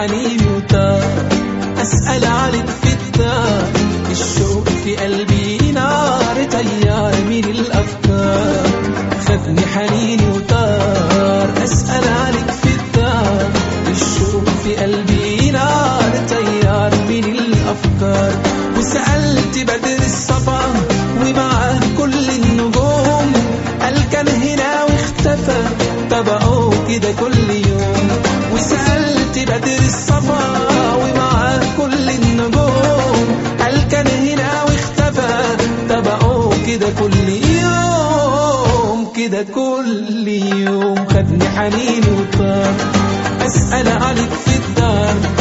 حنيني وتار أسأل عليك في الدار الشوق في قلبي نار تيار من الأفكار. خدني حنيني وتار كل يوم كده كل يوم خدني حنين وطار. أسأل عليك في الدار.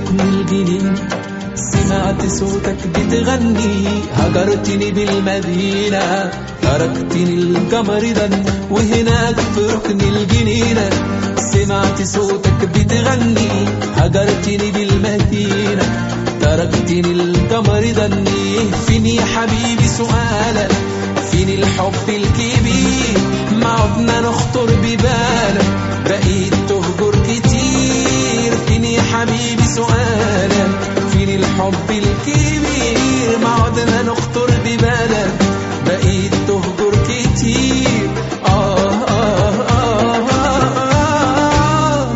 بركن الجنين سمعت صوتك بتغني هجرتني بالمدينة تركتني القمر دن وهناك في ركن الجنينة. سمعت صوتك بتغني هجرتني بالمدينة تركتني القمر دن فين يا حبيبي سؤالك فين الحب الكبير؟ ما عدنا نخطر ببالك بقيت حبيبي سؤالك فين الحب الكبير ما عدنا نخطر ببالك بقيت تهجر كتير. آه آه آه آه آه.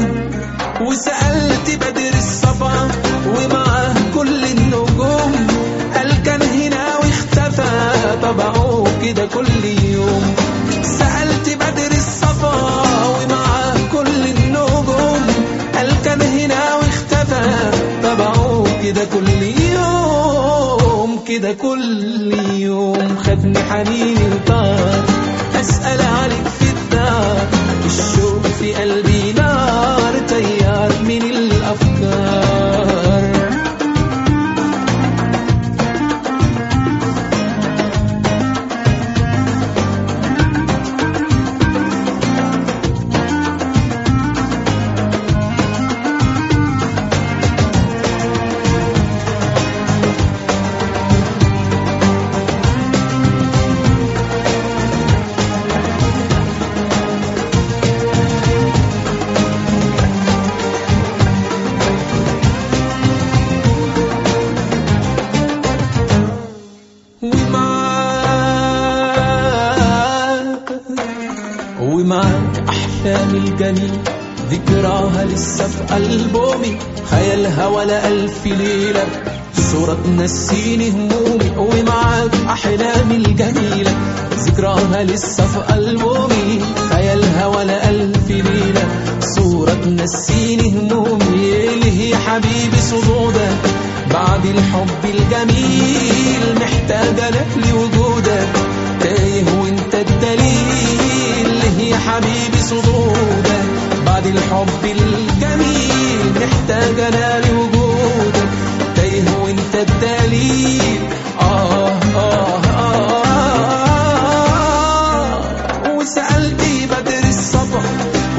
وسألت بدر ومعاه كل النجوم قال كان هنا واختفى طبعه كده كل يوم كده كل يوم كده كل يوم. خدني حنيني وطار ومعاك أحلامي الجميل ذكراها لسه في ألبومي. خيالها ولا ألف ليلة صورة تنسيني همومي. ومعاك أحلامي الجميلة ذكراها لسه في ألبومي. خيالها ولا ألف ليلة صورة تنسيني همومي. ليه يا حبيبي صدودك بعد الحب الجميل محتاجة لك لوجودك تايه وانت الدليل. حبيبي صدودك. بعد الحب الجميل محتاجة أنا لوجودك. تايه وانت الدليل. آه آه آه, وسألت بدر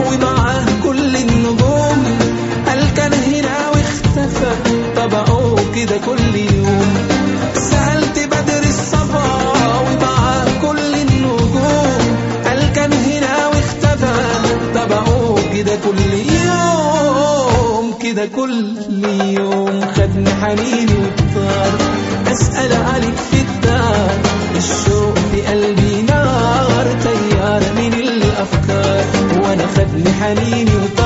ومعاه كل النجوم. كان هنا واختفى. كده كل يوم. كل يوم كده كل يوم. خدني حنيني وطار أسأل عليك في الدار. الشوق في قلبي نار تيار من الأفكار. وأنا خدني حنيني وطار.